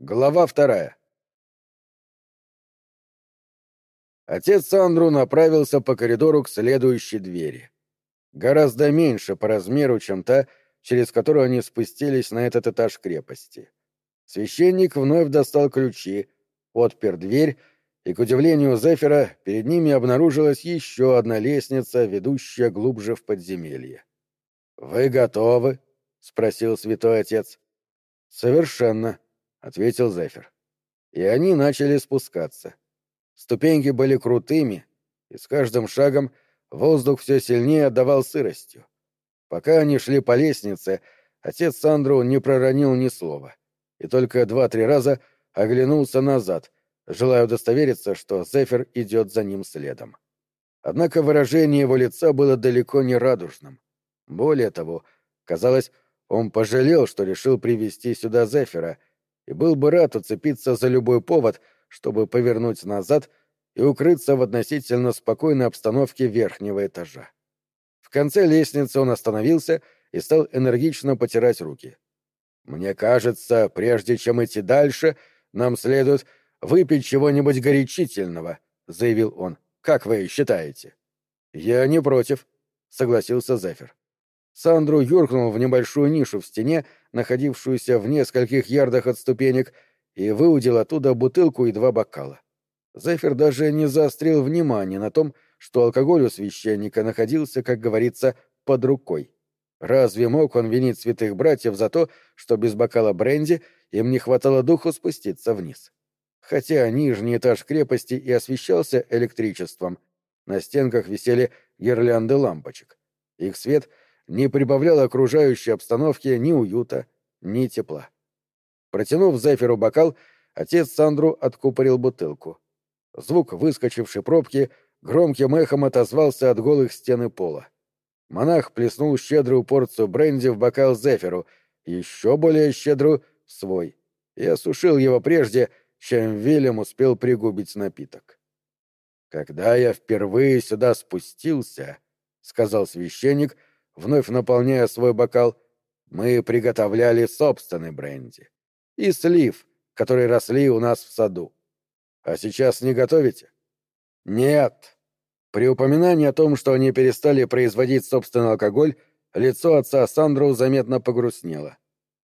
Глава вторая. Отец Сандру направился по коридору к следующей двери. Гораздо меньше по размеру, чем та, через которую они спустились на этот этаж крепости. Священник вновь достал ключи, отпер дверь, и, к удивлению Зефира, перед ними обнаружилась еще одна лестница, ведущая глубже в подземелье. «Вы готовы?» — спросил святой отец. «Совершенно», — ответил Зефир. И они начали спускаться. Ступеньки были крутыми, и с каждым шагом воздух все сильнее отдавал сыростью. Пока они шли по лестнице, отец Сандру не проронил ни слова, и только два-три раза оглянулся назад, желая удостовериться, что Зефир идет за ним следом. Однако выражение его лица было далеко не радужным. Более того, казалось, он пожалел, что решил привести сюда Зефира, и был бы рад уцепиться за любой повод, чтобы повернуть назад и укрыться в относительно спокойной обстановке верхнего этажа. В конце лестницы он остановился и стал энергично потирать руки. «Мне кажется, прежде чем идти дальше, нам следует выпить чего-нибудь горячительного», — заявил он. «Как вы считаете?» «Я не против», — согласился Зефир. Сандру юркнул в небольшую нишу в стене, находившуюся в нескольких ярдах от ступенек, и выудил оттуда бутылку и два бокала. Зефир даже не заострил внимание на том, что алкоголь у священника находился, как говорится, под рукой. Разве мог он винить святых братьев за то, что без бокала бренди им не хватало духу спуститься вниз? Хотя нижний этаж крепости и освещался электричеством, на стенках висели гирлянды лампочек. Их свет — не прибавлял окружающей обстановке ни уюта, ни тепла. Протянув Зефиру бокал, отец Сандру откупорил бутылку. Звук выскочившей пробки громким эхом отозвался от голых стены пола. Монах плеснул щедрую порцию бренди в бокал Зефиру, еще более щедрую — в свой, и осушил его прежде, чем Вильям успел пригубить напиток. «Когда я впервые сюда спустился», — сказал священник, — вновь наполняя свой бокал, мы приготовляли собственный бренди. И слив, которые росли у нас в саду. А сейчас не готовите? Нет. При упоминании о том, что они перестали производить собственный алкоголь, лицо отца Сандру заметно погрустнело.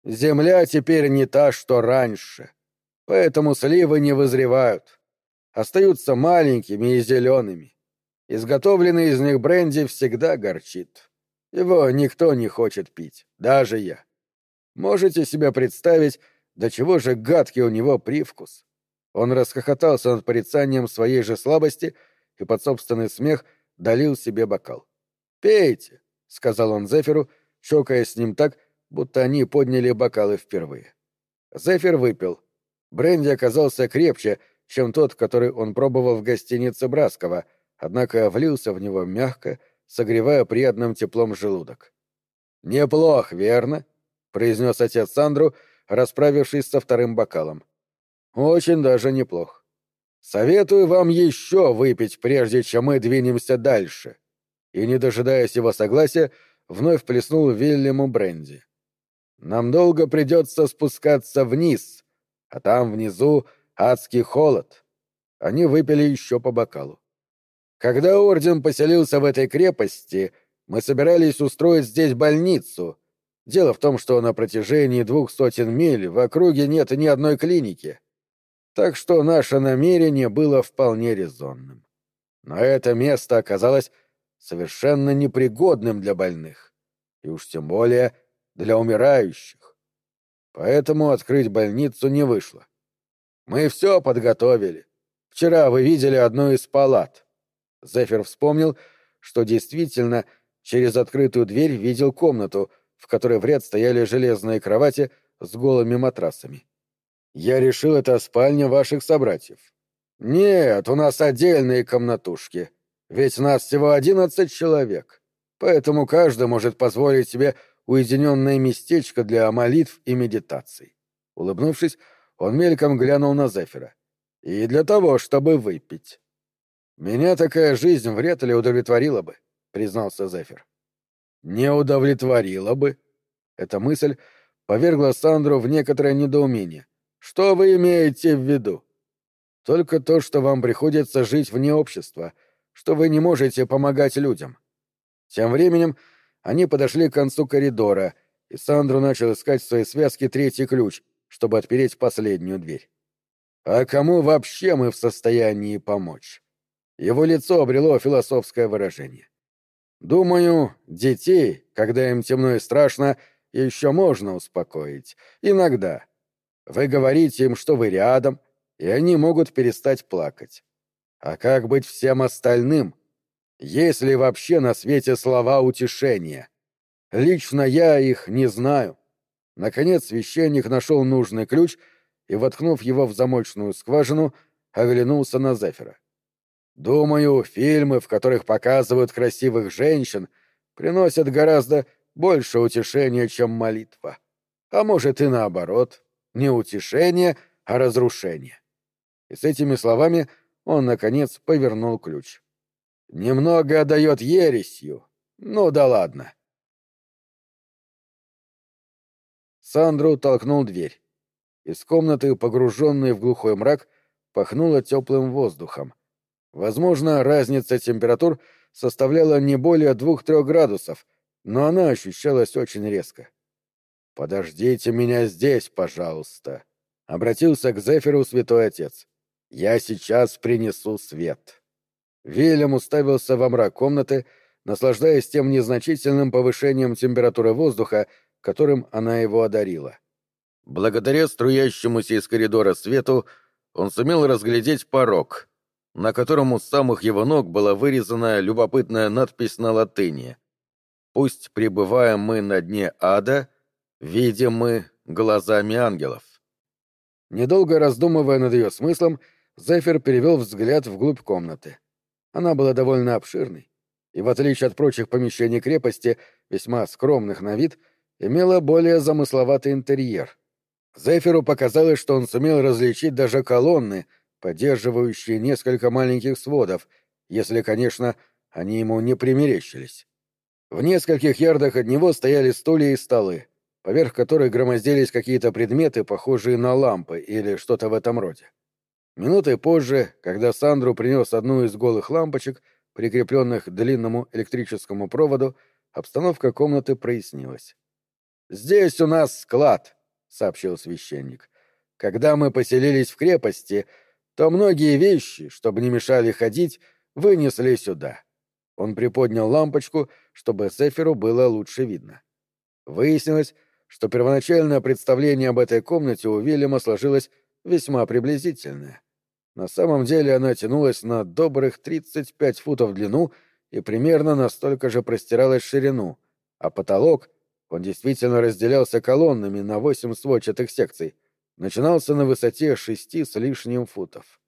Земля теперь не та, что раньше. Поэтому сливы не вызревают. Остаются маленькими и зелеными. Изготовленный из них бренди всегда горчит. Его никто не хочет пить, даже я. Можете себе представить, до чего же гадкий у него привкус? Он расхохотался над порицанием своей же слабости и под собственный смех долил себе бокал. «Пейте», — сказал он Зефиру, чокая с ним так, будто они подняли бокалы впервые. Зефир выпил. Бренди оказался крепче, чем тот, который он пробовал в гостинице Браскова, однако влился в него мягко, согревая приятным теплом желудок. «Неплох, верно?» — произнес отец Сандру, расправившись со вторым бокалом. «Очень даже неплох. Советую вам еще выпить, прежде чем мы двинемся дальше». И, не дожидаясь его согласия, вновь плеснул Вильяму бренди. «Нам долго придется спускаться вниз, а там внизу адский холод». Они выпили еще по бокалу. Когда орден поселился в этой крепости, мы собирались устроить здесь больницу. Дело в том, что на протяжении двух сотен миль в округе нет ни одной клиники. Так что наше намерение было вполне резонным. Но это место оказалось совершенно непригодным для больных, и уж тем более для умирающих. Поэтому открыть больницу не вышло. Мы все подготовили. Вчера вы видели одну из палат. Зефир вспомнил, что действительно через открытую дверь видел комнату, в которой в ряд стояли железные кровати с голыми матрасами. «Я решил, это спальня ваших собратьев». «Нет, у нас отдельные комнатушки. Ведь нас всего одиннадцать человек. Поэтому каждый может позволить себе уединенное местечко для молитв и медитаций». Улыбнувшись, он мельком глянул на Зефира. «И для того, чтобы выпить». «Меня такая жизнь вряд ли удовлетворила бы», — признался Зефир. «Не удовлетворила бы?» Эта мысль повергла Сандру в некоторое недоумение, Что вы имеете в виду? Только то, что вам приходится жить вне общества, что вы не можете помогать людям. Тем временем они подошли к концу коридора, и Сандру начал искать в своей связке третий ключ, чтобы отпереть последнюю дверь. А кому вообще мы в состоянии помочь? Его лицо обрело философское выражение. Думаю, детей, когда им темно и страшно, еще можно успокоить. Иногда. Вы говорите им, что вы рядом, и они могут перестать плакать. А как быть всем остальным? Есть ли вообще на свете слова утешения? Лично я их не знаю. Наконец священник нашел нужный ключ и, воткнув его в замочную скважину, оглянулся на Зефира. Думаю, фильмы, в которых показывают красивых женщин, приносят гораздо больше утешения, чем молитва. А может и наоборот, не утешение, а разрушение. И с этими словами он, наконец, повернул ключ. Немного отдает ересью. Ну да ладно. Сандру толкнул дверь. Из комнаты, погруженной в глухой мрак, пахнуло теплым воздухом. Возможно, разница температур составляла не более двух-трех градусов, но она ощущалась очень резко. «Подождите меня здесь, пожалуйста», — обратился к Зефиру святой отец. «Я сейчас принесу свет». Вильям уставился во мрак комнаты, наслаждаясь тем незначительным повышением температуры воздуха, которым она его одарила. Благодаря струящемуся из коридора свету он сумел разглядеть порог, на котором у самых его ног была вырезана любопытная надпись на латыни «Пусть пребываем мы на дне ада, видим мы глазами ангелов». Недолго раздумывая над ее смыслом, Зефир перевел взгляд вглубь комнаты. Она была довольно обширной, и, в отличие от прочих помещений крепости, весьма скромных на вид, имела более замысловатый интерьер. Зефиру показалось, что он сумел различить даже колонны, поддерживающие несколько маленьких сводов, если, конечно, они ему не примерещились. В нескольких ярдах от него стояли стулья и столы, поверх которых громоздились какие-то предметы, похожие на лампы или что-то в этом роде. Минутой позже, когда Сандру принес одну из голых лампочек, прикрепленных к длинному электрическому проводу, обстановка комнаты прояснилась. «Здесь у нас склад», — сообщил священник. «Когда мы поселились в крепости, то многие вещи, чтобы не мешали ходить, вынесли сюда». Он приподнял лампочку, чтобы Сеферу было лучше видно. Выяснилось, что первоначальное представление об этой комнате у Вильяма сложилось весьма приблизительная. На самом деле она тянулась на добрых 35 футов в длину и примерно настолько же простиралась в ширину, а потолок, он действительно разделялся колоннами на восемь сводчатых секций, начинался на высоте шести с лишним футов.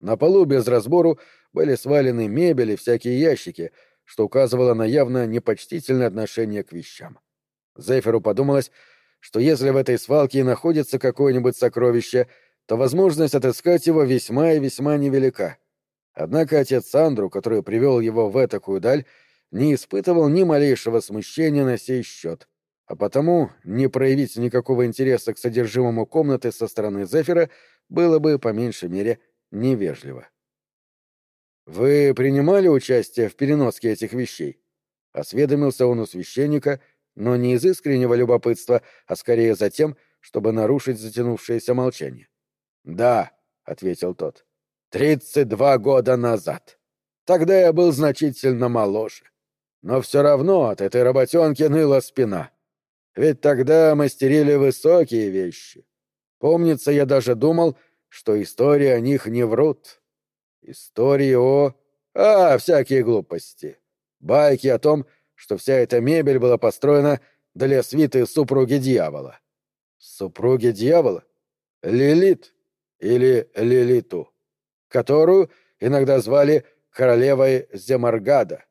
На полу без разбору были свалены мебель и всякие ящики, что указывало на явно непочтительное отношение к вещам. Зеферу подумалось, что если в этой свалке и находится какое-нибудь сокровище — то возможность отыскать его весьма и весьма невелика. Однако отец Сандру, который привел его в этакую даль, не испытывал ни малейшего смущения на сей счет, а потому не проявить никакого интереса к содержимому комнаты со стороны Зефира было бы, по меньшей мере, невежливо. «Вы принимали участие в переноске этих вещей?» — осведомился он у священника, но не из искреннего любопытства, а скорее за тем, чтобы нарушить затянувшееся молчание. «Да», — ответил тот, — «тридцать два года назад. Тогда я был значительно моложе. Но все равно от этой работенки ныла спина. Ведь тогда мастерили высокие вещи. Помнится, я даже думал, что истории о них не врут. Истории о... А, всякие глупости. Байки о том, что вся эта мебель была построена для свиты супруги дьявола. Супруги дьявола? Лилит или Лилиту, которую иногда звали королевой Земаргада.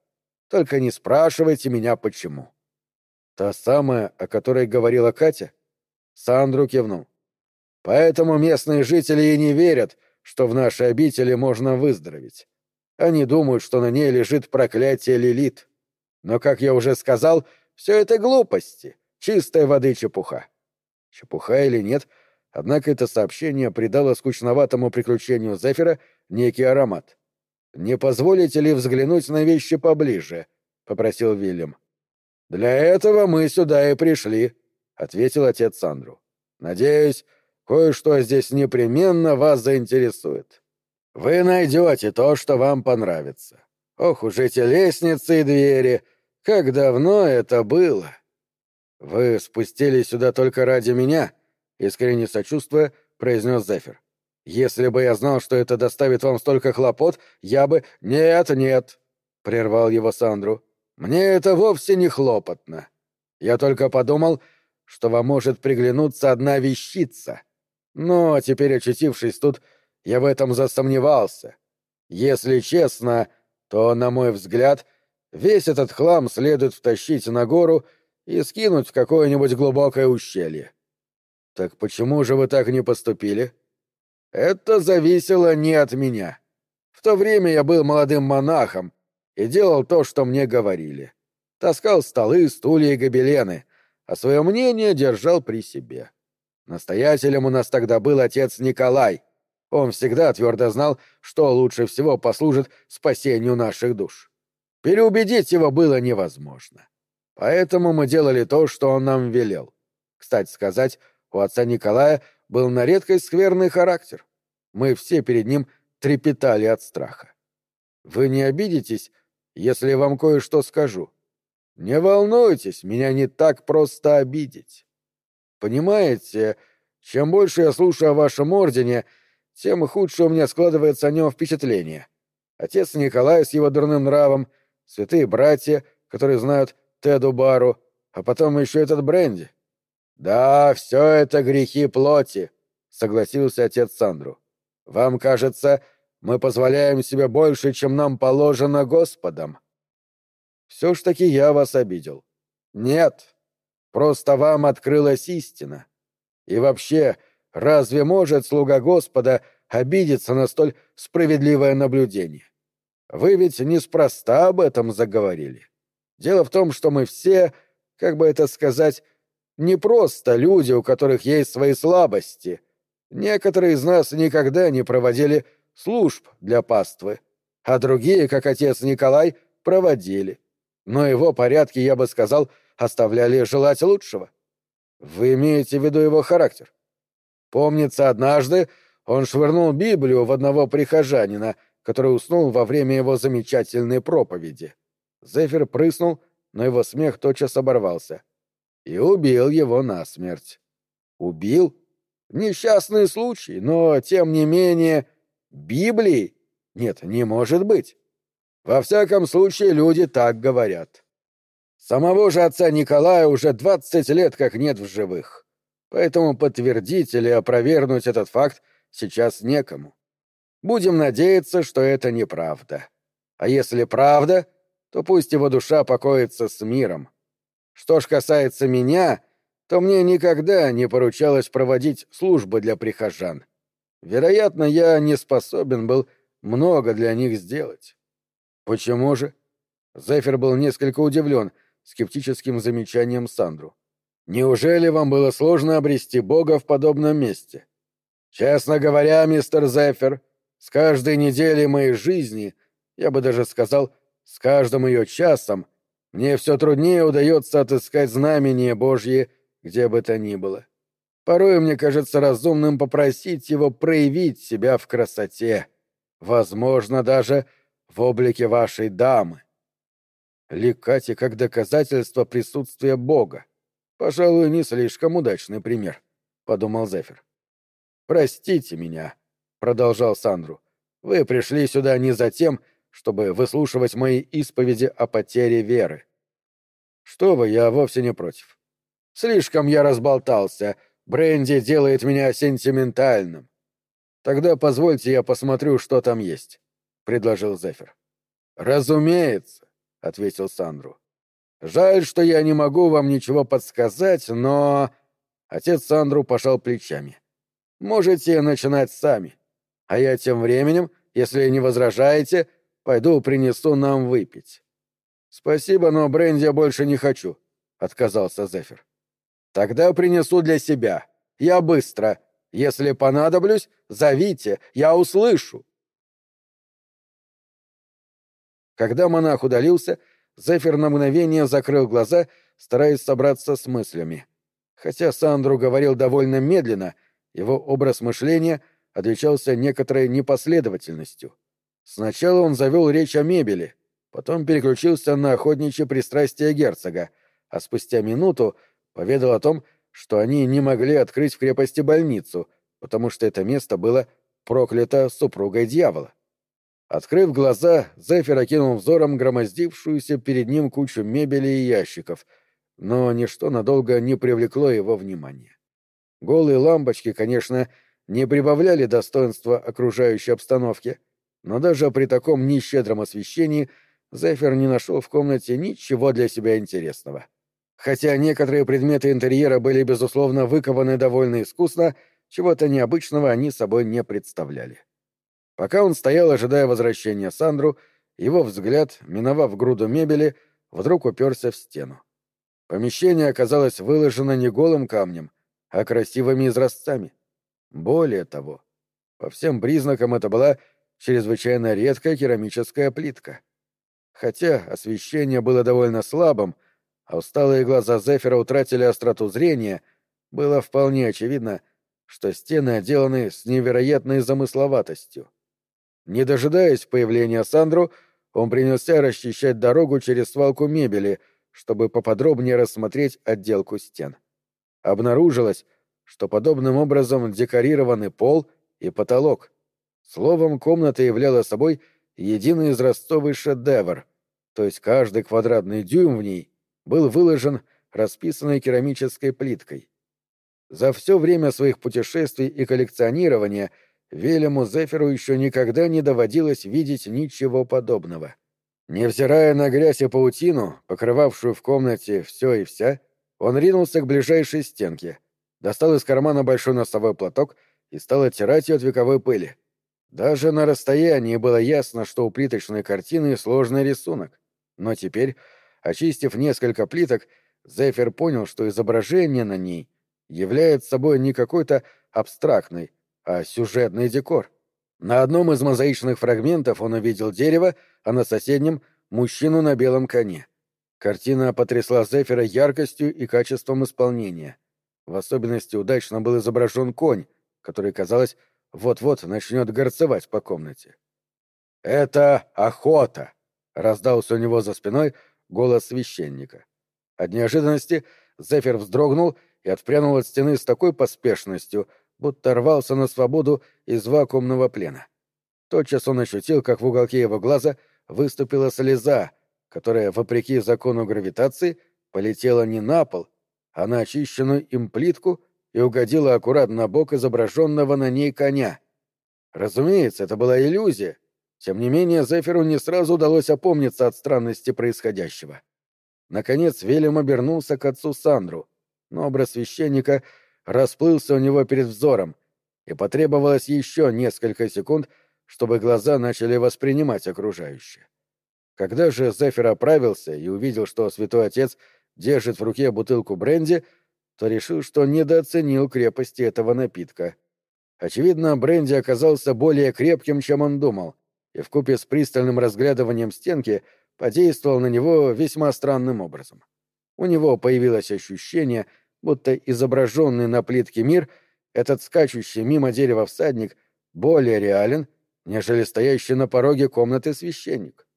Только не спрашивайте меня, почему. Та самая, о которой говорила Катя? Сандру кивнул. Поэтому местные жители и не верят, что в нашей обители можно выздороветь. Они думают, что на ней лежит проклятие Лилит. Но, как я уже сказал, все это глупости, чистой воды чепуха. Чепуха или нет — однако это сообщение придало скучноватому приключению Зефира некий аромат. «Не позволите ли взглянуть на вещи поближе?» — попросил Вильям. «Для этого мы сюда и пришли», — ответил отец Сандру. «Надеюсь, кое-что здесь непременно вас заинтересует. Вы найдете то, что вам понравится. Ох уж эти лестницы и двери! Как давно это было!» «Вы спустились сюда только ради меня?» — искренне сочувствуя, произнес Зефир. «Если бы я знал, что это доставит вам столько хлопот, я бы...» «Нет, нет!» — прервал его Сандру. «Мне это вовсе не хлопотно. Я только подумал, что вам может приглянуться одна вещица. Но теперь, очутившись тут, я в этом засомневался. Если честно, то, на мой взгляд, весь этот хлам следует втащить на гору и скинуть в какое-нибудь глубокое ущелье. Так почему же вы так не поступили? Это зависело не от меня. В то время я был молодым монахом и делал то, что мне говорили. Таскал столы, стулья и гобелены, а свое мнение держал при себе. Настоятелем у нас тогда был отец Николай. Он всегда твердо знал, что лучше всего послужит спасению наших душ. Переубедить его было невозможно. Поэтому мы делали то, что он нам велел. Кстати сказать, у отца Николая был на редкость скверный характер. Мы все перед ним трепетали от страха. Вы не обидитесь, если вам кое-что скажу? Не волнуйтесь, меня не так просто обидеть. Понимаете, чем больше я слушаю о вашем ордене, тем худше у меня складывается о нем впечатление. Отец Николай с его дурным нравом, святые братья, которые знают Теду Бару, а потом еще этот Бренди. Да, все это грехи плоти, согласился отец Сандру. Вам кажется, мы позволяем себе больше, чем нам положено Господом. Все ж таки я вас обидел. Нет, просто вам открылась истина. И вообще, разве может слуга Господа обидеться на столь справедливое наблюдение? Вы ведь неспроста об этом заговорили. Дело в том, что мы все, как бы это сказать, не просто люди, у которых есть свои слабости. Некоторые из нас никогда не проводили служб для паствы, а другие, как отец Николай, проводили. Но его порядки, я бы сказал, оставляли желать лучшего. Вы имеете в виду его характер? Помнится, однажды он швырнул Библию в одного прихожанина, который уснул во время его замечательной проповеди. Зефир прыснул, но его смех тотчас оборвался. И убил его насмерть. Убил? Несчастный случай, но, тем не менее, Библии? Нет, не может быть. Во всяком случае, люди так говорят. Самого же отца Николая уже двадцать лет как нет в живых. Поэтому подтвердить или опровергнуть этот факт сейчас некому. Будем надеяться, что это неправда. А если правда, то пусть его душа покоится с миром. Что ж касается меня, то мне никогда не поручалось проводить службы для прихожан. Вероятно, я не способен был много для них сделать. Почему же? Зефир был несколько удивлен скептическим замечанием Сандру. Неужели вам было сложно обрести Бога в подобном месте? Честно говоря, мистер Зефир, с каждой неделей моей жизни, я бы даже сказал, с каждым ее часом, мне все труднее удается отыскать знамение Божье, где бы то ни было. Порой мне кажется разумным попросить его проявить себя в красоте, возможно, даже в облике вашей дамы. Ликати как доказательство присутствия Бога. Пожалуй, не слишком удачный пример, — подумал Зефир. «Простите меня», — продолжал Сандру. «Вы пришли сюда не за тем, чтобы выслушивать мои исповеди о потере веры. Что вы, я вовсе не против. Слишком я разболтался, Бренди делает меня сентиментальным. Тогда позвольте я посмотрю, что там есть, — предложил Зефир. Разумеется, — ответил Сандру. Жаль, что я не могу вам ничего подсказать, но... Отец Сандру пожал плечами. Можете начинать сами. А я тем временем, если не возражаете, пойду принесу нам выпить. Спасибо, но бренди я больше не хочу, — отказался Зефир. Тогда принесу для себя. Я быстро, Если понадоблюсь, зовите, я услышу. Когда монах удалился, Зефир на мгновение закрыл глаза, стараясь собраться с мыслями. Хотя Сандру говорил довольно медленно, его образ мышления отличался некоторой непоследовательностью. Сначала он завел речь о мебели, потом переключился на охотничье пристрастие герцога, а спустя минуту поведал о том, что они не могли открыть в крепости больницу, потому что это место было проклято супругой дьявола. Открыв глаза, Зефир окинул взором громоздившуюся перед ним кучу мебели и ящиков, но ничто надолго не привлекло его внимания. Голые лампочки, конечно, не прибавляли достоинства окружающей обстановке, но даже при таком нещедром освещении Зефир не нашел в комнате ничего для себя интересного. Хотя некоторые предметы интерьера были, безусловно, выкованы довольно искусно, чего-то необычного они собой не представляли. Пока он стоял, ожидая возвращения Сандру, его взгляд, миновав груду мебели, вдруг уперся в стену. Помещение оказалось выложено не голым камнем, а красивыми изразцами. Более того, по всем признакам это была чрезвычайно редкая керамическая плитка. Хотя освещение было довольно слабым, а усталые глаза Зефира утратили остроту зрения, было вполне очевидно, что стены отделаны с невероятной замысловатостью. Не дожидаясь появления Сандру, он принялся расчищать дорогу через свалку мебели, чтобы поподробнее рассмотреть отделку стен. Обнаружилось, что подобным образом декорированы пол и потолок. Словом, комната являла собой единый изразцовый шедевр, то есть каждый квадратный дюйм в ней был выложен расписанной керамической плиткой. За все время своих путешествий и коллекционирования Велему Зеферу еще никогда не доводилось видеть ничего подобного. Невзирая на грязь и паутину, покрывавшую в комнате все и вся, он ринулся к ближайшей стенке — достал из кармана большой носовой платок и стал оттирать ее от вековой пыли. Даже на расстоянии было ясно, что у плиточной картины сложный рисунок. Но теперь, очистив несколько плиток, Зефир понял, что изображение на ней является собой не какой-то абстрактный, а сюжетный декор. На одном из мозаичных фрагментов он увидел дерево, а на соседнем — мужчину на белом коне. Картина потрясла Зефира яркостью и качеством исполнения. В особенности удачно был изображен конь, который, казалось, вот-вот начнет горцевать по комнате. «Это охота!» — раздался у него за спиной голос священника. От неожиданности Зефир вздрогнул и отпрянул от стены с такой поспешностью, будто рвался на свободу из вакуумного плена. Тотчас он ощутил, как в уголке его глаза выступила слеза, которая, вопреки закону гравитации, полетела не на пол, а на очищенную им плитку и угодила аккуратно на бок изображенного на ней коня. Разумеется, это была иллюзия. Тем не менее, Зефиру не сразу удалось опомниться от странности происходящего. Наконец Велим обернулся к отцу Сандру, но образ священника расплылся у него перед взором, и потребовалось еще несколько секунд, чтобы глаза начали воспринимать окружающее. Когда же Зефир оправился и увидел, что святой отец — держит в руке бутылку бренди, то решил, что недооценил крепости этого напитка. Очевидно, бренди оказался более крепким, чем он думал, и вкупе с пристальным разглядыванием стенки подействовал на него весьма странным образом. У него появилось ощущение, будто изображенный на плитке мир, этот скачущий мимо дерева всадник, более реален, нежели стоящий на пороге комнаты священник.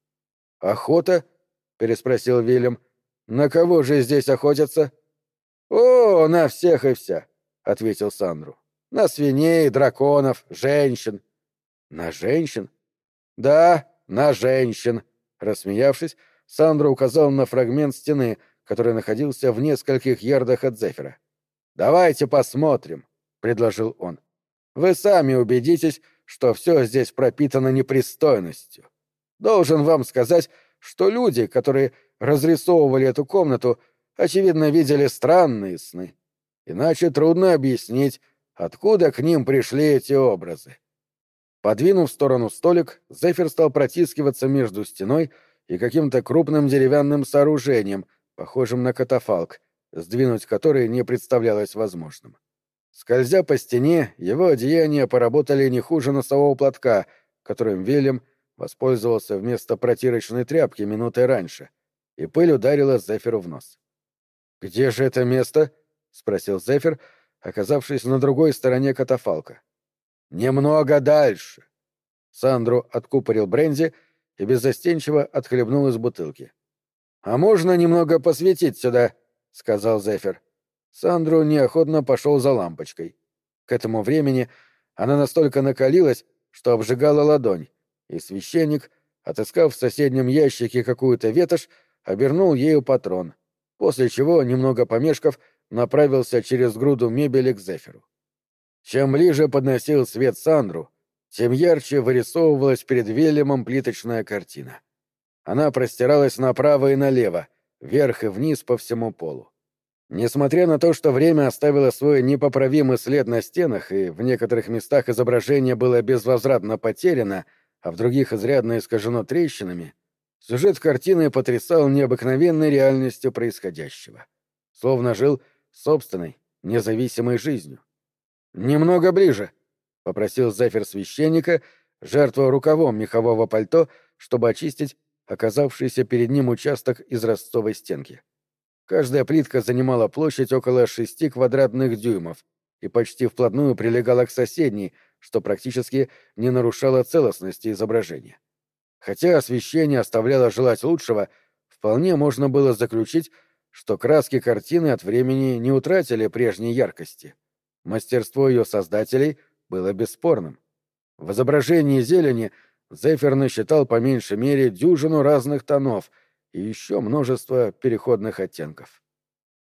«Охота?» — переспросил Вильям. «На кого же здесь охотятся?» «О, на всех и вся», — ответил Сандру. «На свиней, драконов, женщин». «На женщин?» «Да, на женщин», — рассмеявшись, Сандра указал на фрагмент стены, который находился в нескольких ярдах от Зефира. «Давайте посмотрим», — предложил он. «Вы сами убедитесь, что все здесь пропитано непристойностью. Должен вам сказать, что люди, которые разрисовывали эту комнату, очевидно, видели странные сны. Иначе трудно объяснить, откуда к ним пришли эти образы. Подвинув в сторону столик, Зефир стал протискиваться между стеной и каким-то крупным деревянным сооружением, похожим на катафалк, сдвинуть который не представлялось возможным. Скользя по стене, его одеяния поработали не хуже носового платка, которым Вильям воспользовался вместо протирочной тряпки минутой раньше, и пыль ударила Зефиру в нос. «Где же это место?» — спросил Зефир, оказавшись на другой стороне катафалка. «Немного дальше». Сандру откупорил бренди и беззастенчиво отхлебнул из бутылки. «А можно немного посветить сюда?» — сказал Зефир. Сандру неохотно пошел за лампочкой. К этому времени она настолько накалилась, что обжигала ладонь, и священник, отыскав в соседнем ящике какую-то ветошь, обернул ею патрон, после чего, немного помешков, направился через груду мебели к Зефиру. Чем ближе подносил свет Сандру, тем ярче вырисовывалась перед Вильямом плиточная картина. Она простиралась направо и налево, вверх и вниз по всему полу. Несмотря на то, что время оставило свой непоправимый след на стенах, и в некоторых местах изображение было безвозвратно потеряно, а в других изрядно искажено трещинами, сюжет картины потрясал необыкновенной реальностью происходящего. Словно жил собственной, независимой жизнью. «Немного ближе», — попросил Зефир священника, жертвуя рукавом мехового пальто, чтобы очистить оказавшийся перед ним участок из ростовой стенки. Каждая плитка занимала площадь около шести квадратных дюймов и почти вплотную прилегала к соседней, что практически не нарушало целостности изображения. Хотя освещение оставляло желать лучшего, вполне можно было заключить, что краски картины от времени не утратили прежней яркости. Мастерство ее создателей было бесспорным. В изображении зелени Зефир насчитал по меньшей мере дюжину разных тонов — и еще множество переходных оттенков.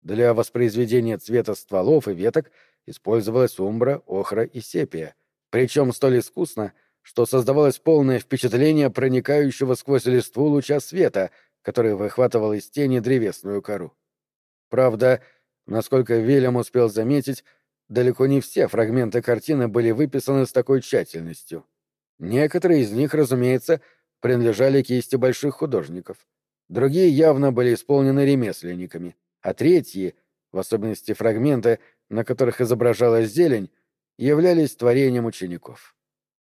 Для воспроизведения цвета стволов и веток использовалась умбра, охра и сепия, причем столь искусно, что создавалось полное впечатление проникающего сквозь листву луча света, который выхватывал из тени древесную кору. Правда, насколько Вильям успел заметить, далеко не все фрагменты картины были выписаны с такой тщательностью. Некоторые из них, разумеется, принадлежали кисти больших художников — Другие явно были исполнены ремесленниками, а третьи, в особенности фрагменты, на которых изображалась зелень, являлись творением учеников.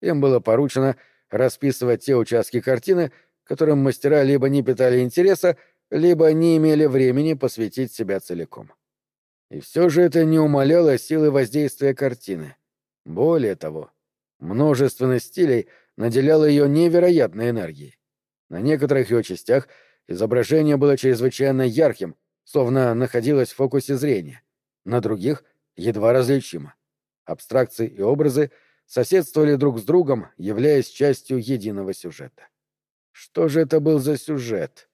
Им было поручено расписывать те участки картины, которым мастера либо не питали интереса, либо не имели времени посвятить себя целиком. И все же это не умаляло силы воздействия картины. Более того, множественность стилей наделяло ее невероятной энергией. На некоторых ее частях — Изображение было чрезвычайно ярким, словно находилось в фокусе зрения. На других — едва различимо. Абстракции и образы соседствовали друг с другом, являясь частью единого сюжета. Что же это был за сюжет?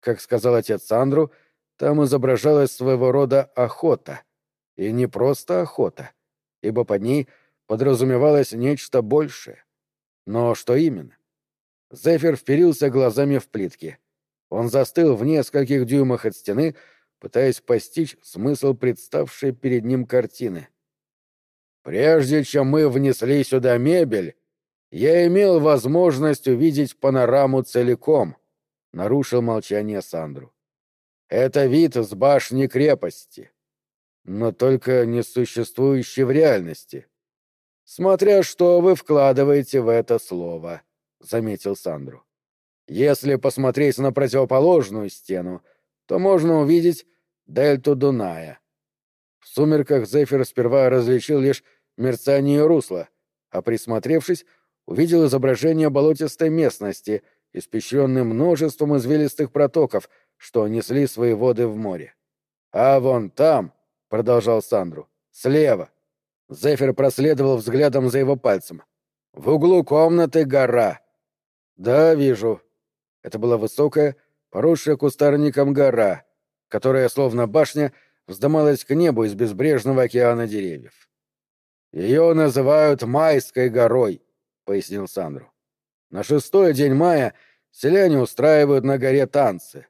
Как сказал отец Сандру, там изображалась своего рода охота. И не просто охота, ибо под ней подразумевалось нечто большее. Но что именно? Зефир вперился глазами в плитки — он застыл в нескольких дюймах от стены, пытаясь постичь смысл представшей перед ним картины. «Прежде чем мы внесли сюда мебель, я имел возможность увидеть панораму целиком», — нарушил молчание Сандру. «Это вид с башни крепости, но только не существующий в реальности. Смотря что вы вкладываете в это слово», — заметил Сандру. Если посмотреть на противоположную стену, то можно увидеть дельту Дуная. В сумерках Зефир сперва различил лишь мерцание русла, а присмотревшись, увидел изображение болотистой местности, испещренной множеством извилистых протоков, что несли свои воды в море. «А вон там», — продолжал Сандру, — «слева». Зефир проследовал взглядом за его пальцем. «В углу комнаты гора». «Да, вижу», это была высокая, поросшая кустарником гора, которая, словно башня, вздымалась к небу из безбрежного океана деревьев. «Ее называют Майской горой», — пояснил Сандру. «На шестой день мая селяне устраивают на горе танцы.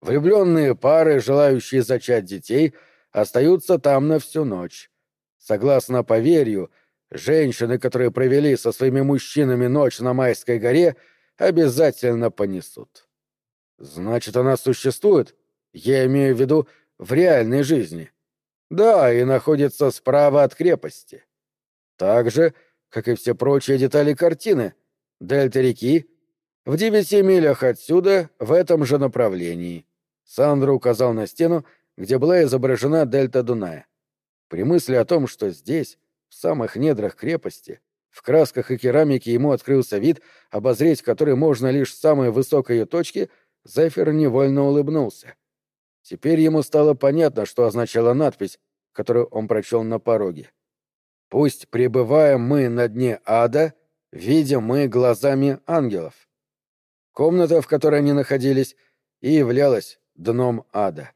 Влюбленные пары, желающие зачать детей, остаются там на всю ночь. Согласно поверью, женщины, которые провели со своими мужчинами ночь на Майской горе, — обязательно понесут. Значит, она существует? Я имею в виду в реальной жизни. Да, и находится справа от крепости. Так же, как и все прочие детали картины. Дельта реки в девяти милях отсюда, в этом же направлении. Сандро указал на стену, где была изображена дельта Дуная. При мысли о том, что здесь, в самых недрах крепости, в красках и керамике ему открылся вид, обозреть который можно лишь с самой высокой ее точки, Зефир невольно улыбнулся. Теперь ему стало понятно, что означала надпись, которую он прочел на пороге. «Пусть пребываем мы на дне ада, видим мы глазами ангелов». Комната, в которой они находились, и являлась дном ада.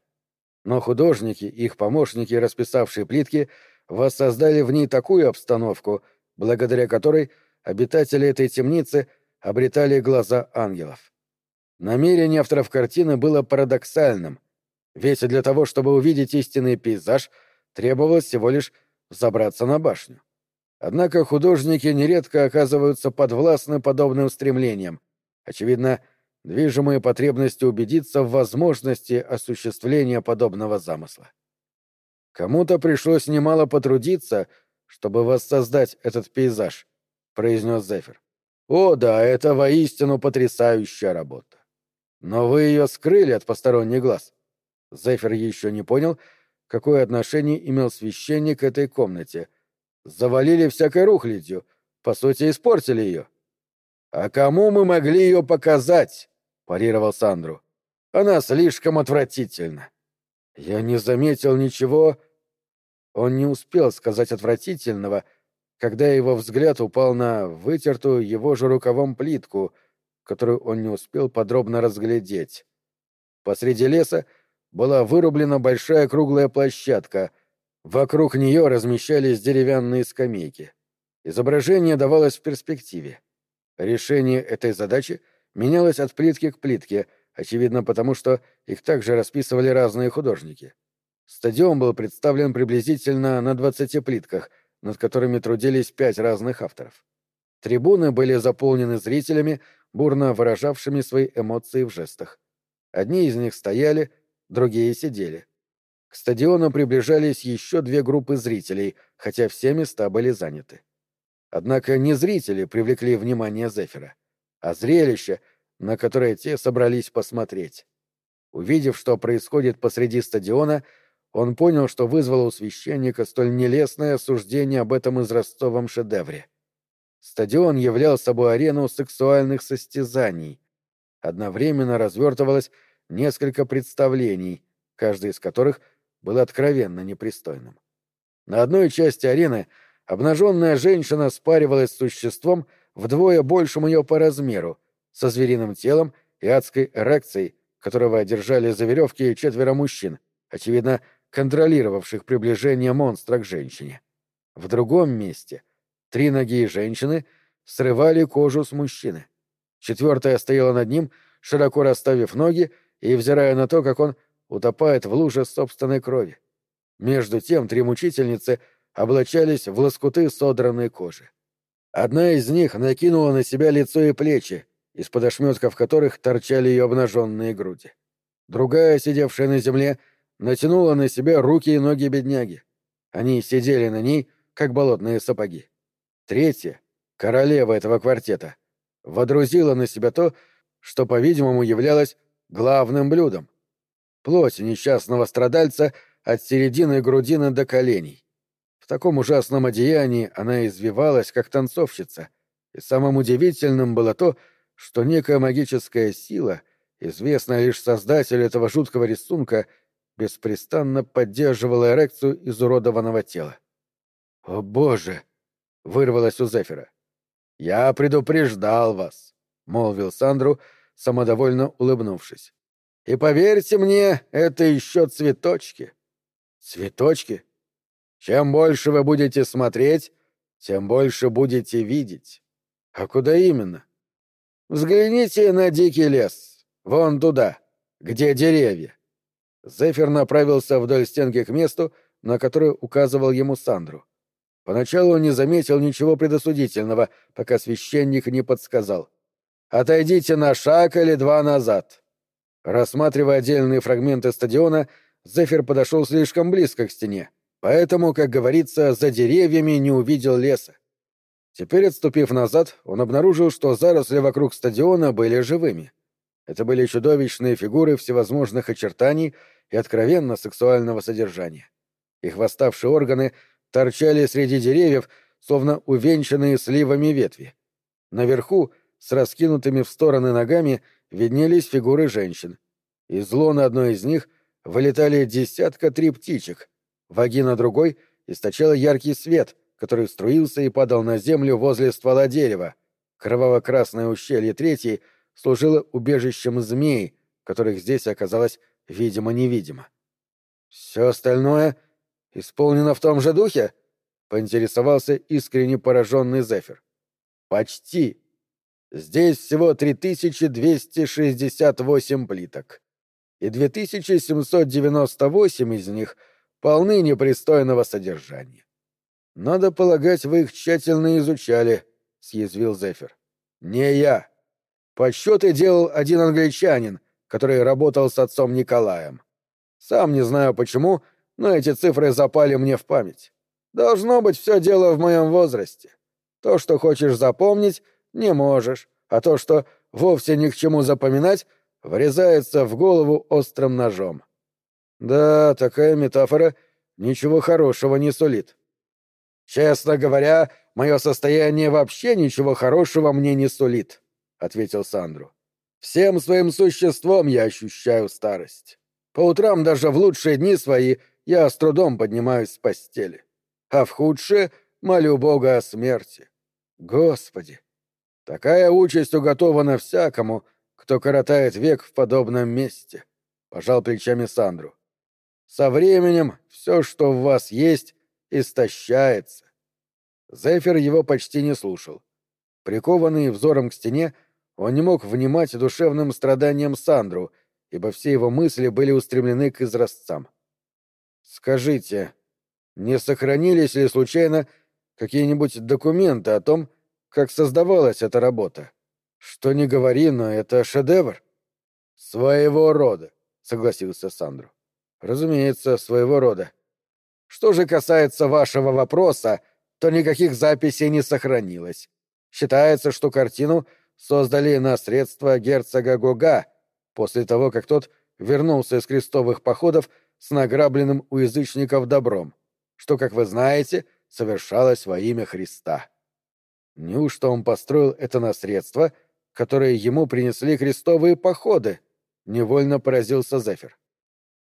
Но художники, их помощники, расписавшие плитки, воссоздали в ней такую обстановку — благодаря которой обитатели этой темницы обретали глаза ангелов. Намерение авторов картины было парадоксальным, ведь для того, чтобы увидеть истинный пейзаж, требовалось всего лишь забраться на башню. Однако художники нередко оказываются подвластны подобным стремлениям, очевидно, движимые потребностью убедиться в возможности осуществления подобного замысла. Кому-то пришлось немало потрудиться, чтобы воссоздать этот пейзаж», — произнес Зефир. «О, да, это воистину потрясающая работа. Но вы ее скрыли от посторонних глаз». Зефир еще не понял, какое отношение имел священник к этой комнате. Завалили всякой рухлядью, по сути, испортили ее. «А кому мы могли ее показать?» — парировал Сандру. «Она слишком отвратительна». «Я не заметил ничего...» Он не успел сказать отвратительного, когда его взгляд упал на вытертую его же рукавом плитку, которую он не успел подробно разглядеть. Посреди леса была вырублена большая круглая площадка. Вокруг нее размещались деревянные скамейки. Изображение давалось в перспективе. Решение этой задачи менялось от плитки к плитке, очевидно потому, что их также расписывали разные художники. Стадион был представлен приблизительно на 20 плитках, над которыми трудились пять разных авторов. Трибуны были заполнены зрителями, бурно выражавшими свои эмоции в жестах. Одни из них стояли, другие сидели. К стадиону приближались еще две группы зрителей, хотя все места были заняты. Однако не зрители привлекли внимание Зефира, а зрелище, на которое те собрались посмотреть. Увидев, что происходит посреди стадиона, он понял, что вызвало у священника столь нелестное осуждение об этом израстовом шедевре. Стадион являл собой арену сексуальных состязаний. Одновременно развертывалось несколько представлений, каждый из которых был откровенно непристойным. На одной части арены обнаженная женщина спаривалась с существом вдвое большим ее по размеру, со звериным телом и адской эрекцией, которого держали за веревки четверо мужчин, очевидно, контролировавших приближение монстра к женщине. В другом месте три ноги женщины срывали кожу с мужчины. Четвертая стояла над ним, широко расставив ноги и взирая на то, как он утопает в луже собственной крови. Между тем три мучительницы облачались в лоскуты содранной кожи. Одна из них накинула на себя лицо и плечи, из-под ошметков которых торчали ее обнаженные груди. Другая, сидевшая на земле, — натянула на себя руки и ноги бедняги. Они сидели на ней, как болотные сапоги. Третья, королева этого квартета, водрузила на себя то, что, по-видимому, являлось главным блюдом. Плоть несчастного страдальца от середины грудины до коленей. В таком ужасном одеянии она извивалась, как танцовщица, и самым удивительным было то, что некая магическая сила, известная лишь создателю этого жуткого рисунка, — беспрестанно поддерживала эрекцию изуродованного тела. «О, Боже!» — вырвалось у Зефира. «Я предупреждал вас», — молвил Сандру, самодовольно улыбнувшись. «И поверьте мне, это еще цветочки». «Цветочки? Чем больше вы будете смотреть, тем больше будете видеть. А куда именно? Взгляните на дикий лес, вон туда, где деревья. Зефир направился вдоль стенки к месту, на которое указывал ему Сандру. Поначалу он не заметил ничего предосудительного, пока священник не подсказал. «Отойдите на шаг или два назад». Рассматривая отдельные фрагменты стадиона, Зефир подошел слишком близко к стене, Поэтому, как говорится, за деревьями не увидел леса. Теперь, отступив назад, он обнаружил, что заросли вокруг стадиона были живыми. Это были чудовищные фигуры всевозможных очертаний и откровенно сексуального содержания. Их восставшие органы торчали среди деревьев, словно увенчанные сливами ветви. Наверху, с раскинутыми в стороны ногами, виднелись фигуры женщин. Из лона одной из них вылетали десятка три птичек. Вагина другой источала яркий свет — который струился и падал на землю возле ствола дерева. Кроваво-красное ущелье третьей служило убежищем змей, которых здесь оказалось видимо-невидимо. «Все остальное исполнено в том же духе?» — поинтересовался искренне пораженный Зефир. «Почти. Здесь всего 3268 плиток, и 2798 из них полны непристойного содержания. «Надо полагать, вы их тщательно изучали», — съязвил Зефир. «Не я. Подсчеты делал один англичанин, который работал с отцом Николаем. Сам не знаю почему, но эти цифры запали мне в память. Должно быть все дело в моем возрасте. То, что хочешь запомнить, не можешь, а то, что вовсе ни к чему запоминать, врезается в голову острым ножом. Да, такая метафора ничего хорошего не сулит. «Честно говоря, мое состояние вообще ничего хорошего мне не сулит», — ответил Сандру. «Всем своим существом я ощущаю старость. По утрам даже в лучшие дни свои я с трудом поднимаюсь с постели. А в худшие молю Бога о смерти. Господи! Такая участь уготована всякому, кто коротает век в подобном месте», — пожал плечами Сандру. «Со временем все, что в вас есть, истощается. Зефир его почти не слушал. Прикованный взором к стене, он не мог внимать душевным страданиям Сандру, ибо все его мысли были устремлены к изразцам. «Скажите, не сохранились ли случайно какие-нибудь документы о том, как создавалась эта работа? Что не говори, но это шедевр». «Своего рода», — согласился Сандру. «Разумеется, своего рода. Что же касается вашего вопроса, то никаких записей не сохранилось. Считается, что картину создали на средства герцога Гога после того, как тот вернулся из крестовых походов с награбленным у язычников добром, что, как вы знаете, совершалось во имя Христа. Неужто он построил это на средства, которые ему принесли крестовые походы? Невольно поразился Зефир.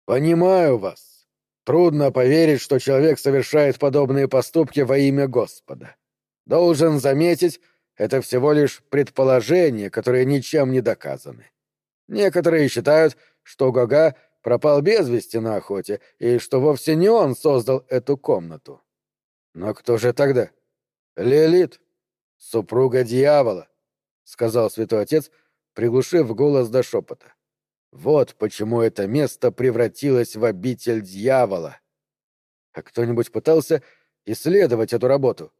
«Понимаю вас. Трудно поверить, что человек совершает подобные поступки во имя Господа. Должен заметить, это всего лишь предположения, которые ничем не доказаны. Некоторые считают, что Гога пропал без вести на охоте, и что вовсе не он создал эту комнату. Но кто же тогда? Лилит, супруга дьявола, — сказал святой отец, приглушив голос до шепота. Вот почему это место превратилось в обитель дьявола. А кто-нибудь пытался исследовать эту работу?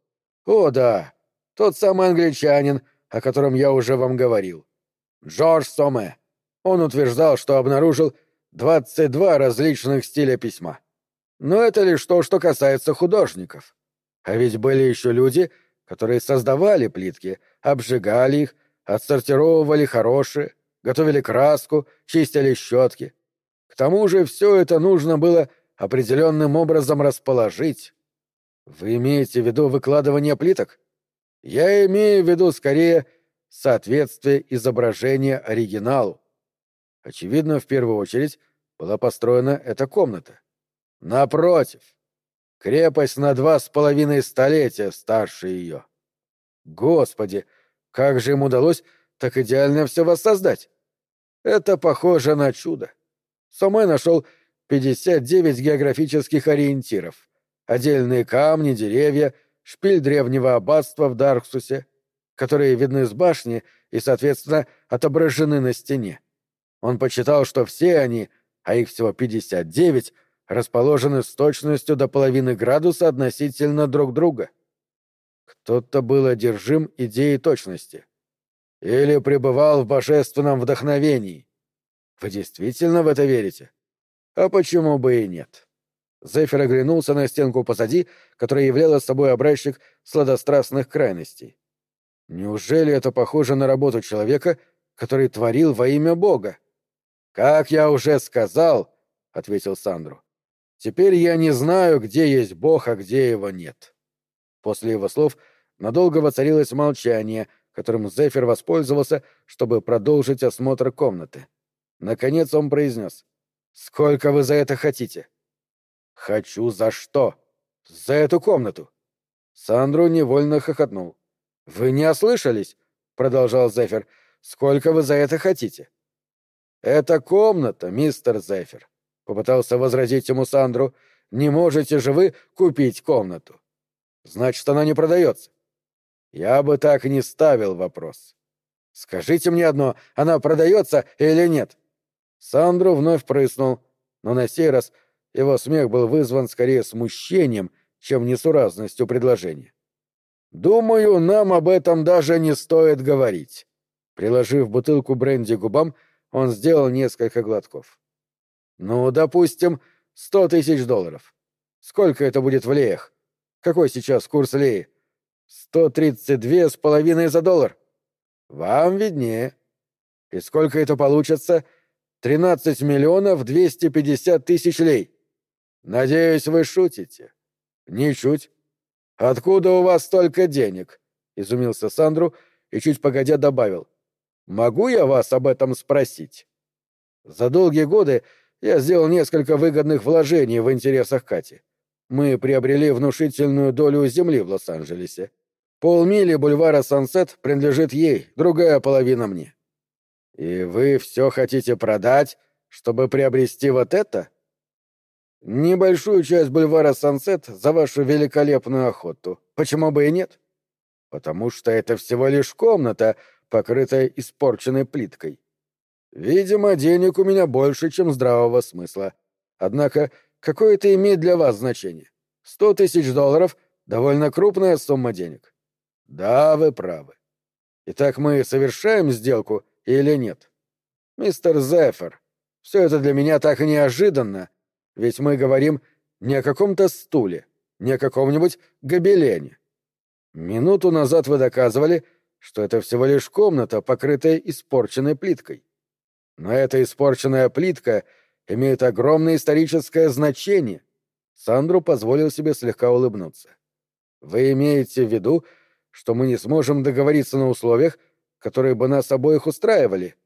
О, да, тот самый англичанин, о котором я уже вам говорил. Джордж Соме. Он утверждал, что обнаружил 22 различных стиля письма. Но это лишь то, что касается художников. А ведь были еще люди, которые создавали плитки, обжигали их, отсортировывали хорошие, готовили краску, чистили щетки. К тому же все это нужно было определенным образом расположить. Вы имеете в виду выкладывание плиток? Я имею в виду скорее соответствие изображения оригиналу. Очевидно, в первую очередь была построена эта комната. Напротив, крепость на два с половиной столетия старше ее. Господи, как же им удалось так идеально все воссоздать. Это похоже на чудо. Сомэ нашел 59 географических ориентиров. Отдельные камни, деревья, шпиль древнего аббатства в Дарксусе, которые видны с башни и, соответственно, отображены на стене. Он почитал, что все они, а их всего 59, расположены с точностью до половины градуса относительно друг друга. Кто-то был одержим идеей точности или пребывал в божественном вдохновении. Вы действительно в это верите? А почему бы и нет? Зефир оглянулся на стенку позади, которая являла собой образчик сладострастных крайностей. Неужели это похоже на работу человека, который творил во имя Бога? «Как я уже сказал», — ответил Сандру, — «теперь я не знаю, где есть Бог, а где его нет». После его слов надолго воцарилось молчание, которым Зефир воспользовался, чтобы продолжить осмотр комнаты. Наконец он произнес. «Сколько вы за это хотите?» «Хочу за что?» «За эту комнату». Сандру невольно хохотнул. «Вы не ослышались?» — продолжал Зефир. «Сколько вы за это хотите?» «Это комната, мистер Зефир», — попытался возразить ему Сандру. «Не можете же вы купить комнату?» «Значит, она не продается». «Я бы так не ставил вопрос». «Скажите мне одно, она продается или нет?» Сандру вновь прыснул, но на сей раз его смех был вызван скорее смущением, чем несуразностью предложения. «Думаю, нам об этом даже не стоит говорить». Приложив бутылку бренди к губам, он сделал несколько глотков. «Ну, допустим, сто тысяч долларов. Сколько это будет в леях? Какой сейчас курс леи? Сто тридцать две с половиной за доллар. Вам виднее. И сколько это получится? Тринадцать миллионов двести пятьдесят тысяч лей. Надеюсь, вы шутите. Ничуть. Откуда у вас столько денег? Изумился Сандру и чуть погодя добавил. Могу я вас об этом спросить? За долгие годы я сделал несколько выгодных вложений в интересах Кати. Мы приобрели внушительную долю земли в Лос-Анджелесе. Полмили бульвара Сансет принадлежит ей, другая половина мне. И вы все хотите продать, чтобы приобрести вот это? Небольшую часть бульвара Сансет за вашу великолепную охоту. Почему бы и нет? Потому что это всего лишь комната, покрытая испорченной плиткой. Видимо, денег у меня больше, чем здравого смысла. Однако, какое это имеет для вас значение? Сто тысяч долларов — довольно крупная сумма денег. Да, вы правы. Итак, мы совершаем сделку или нет? Мистер Зефер, все это для меня так неожиданно, ведь мы говорим не о каком-то стуле, не о каком-нибудь гобелене. Минуту назад вы доказывали, что это всего лишь комната, покрытая испорченной плиткой. Но эта испорченная плитка имеет огромное историческое значение. Сандру позволил себе слегка улыбнуться. Вы имеете в виду, что мы не сможем договориться на условиях, которые бы нас обоих устраивали?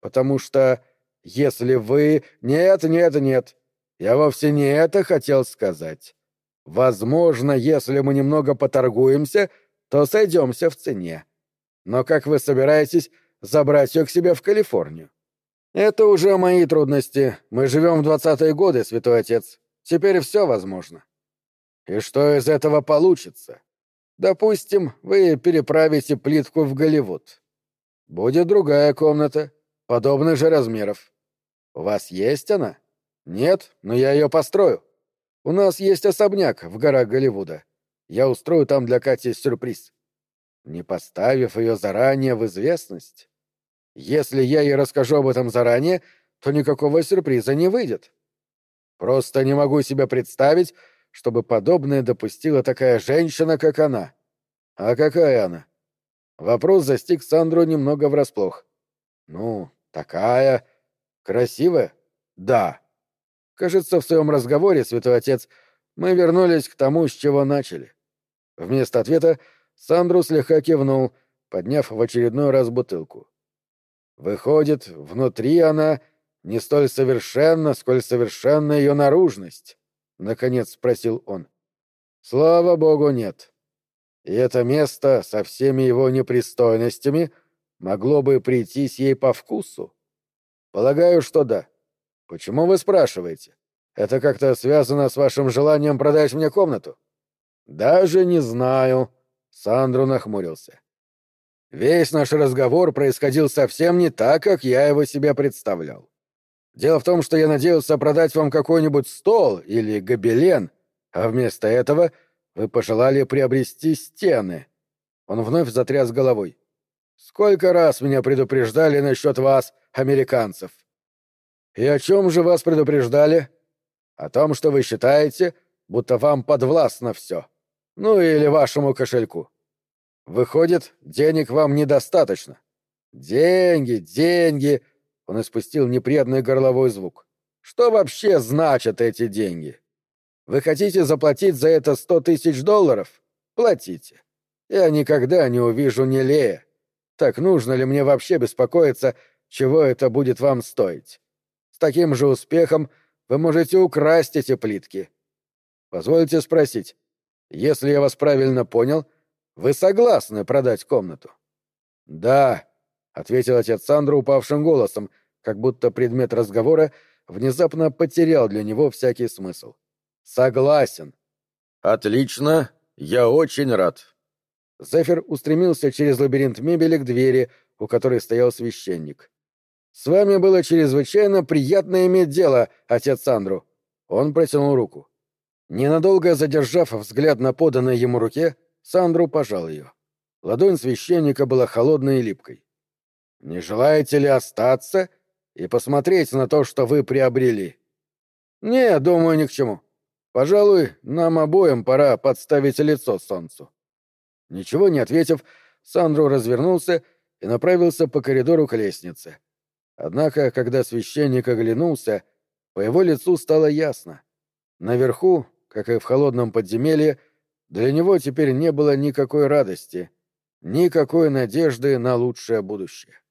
Потому что если вы... Нет, нет, нет. Я вовсе не это хотел сказать. Возможно, если мы немного поторгуемся, то сойдемся в цене. Но как вы собираетесь забрать ее к себе в Калифорнию? Это уже мои трудности. Мы живем в двадцатые годы, святой отец. Теперь все возможно. И что из этого получится? Допустим, вы переправите плитку в Голливуд. Будет другая комната, подобных же размеров. У вас есть она? «Нет, но я ее построю. У нас есть особняк в горах Голливуда. Я устрою там для Кати сюрприз. Не поставив ее заранее в известность. Если я ей расскажу об этом заранее, то никакого сюрприза не выйдет. Просто не могу себе представить, чтобы подобное допустила такая женщина, как она. А какая она? Вопрос застиг Сандру немного врасплох. Ну, такая... красивая? Да. Кажется, в своем разговоре, святой отец, мы вернулись к тому, с чего начали. Вместо ответа Сандру слегка кивнул, подняв в очередной раз бутылку. Выходит, внутри она не столь совершенна, сколь совершенна ее наружность, — наконец спросил он. Слава богу, нет. И это место со всеми его непристойностями могло бы прийтись ей по вкусу? Полагаю, что да. Почему вы спрашиваете? Это как-то связано с вашим желанием продать мне комнату? Даже не знаю. Сандру нахмурился. Весь наш разговор происходил совсем не так, как я его себе представлял. Дело в том, что я надеялся продать вам какой-нибудь стол или гобелен, а вместо этого вы пожелали приобрести стены. Он вновь затряс головой. Сколько раз меня предупреждали насчет вас, американцев? «И о чем же вас предупреждали?» О том, что вы считаете, будто вам подвластно все. Ну или вашему кошельку. Выходит, денег вам недостаточно. Деньги, деньги. Он испустил неприятный горловой звук. Что вообще значат эти деньги? Вы хотите заплатить за это сто тысяч долларов? Платите. Я никогда не увижу ни Лея. Так нужно ли мне вообще беспокоиться, чего это будет вам стоить? С таким же успехом вы можете украсть эти плитки. Позвольте спросить, если я вас правильно понял, вы согласны продать комнату? Да, ответил отец Сандра упавшим голосом, как будто предмет разговора внезапно потерял для него всякий смысл. Согласен. Отлично, я очень рад. Зефир устремился через лабиринт мебели к двери, у которой стоял священник. «С вами было чрезвычайно приятно иметь дело, отец Сандру». Он протянул руку. Ненадолго задержав взгляд на поданной ему руке, Сандру пожал ее. Ладонь священника была холодной и липкой. «Не желаете ли остаться и посмотреть на то, что вы приобрели?» «Не, думаю, ни к чему. Пожалуй, нам обоим пора подставить лицо солнцу». Ничего не ответив, Сандру развернулся и направился по коридору к лестнице. Однако, когда священник оглянулся, по его лицу стало ясно. Наверху, как и в холодном подземелье, для него теперь не было никакой радости, никакой надежды на лучшее будущее.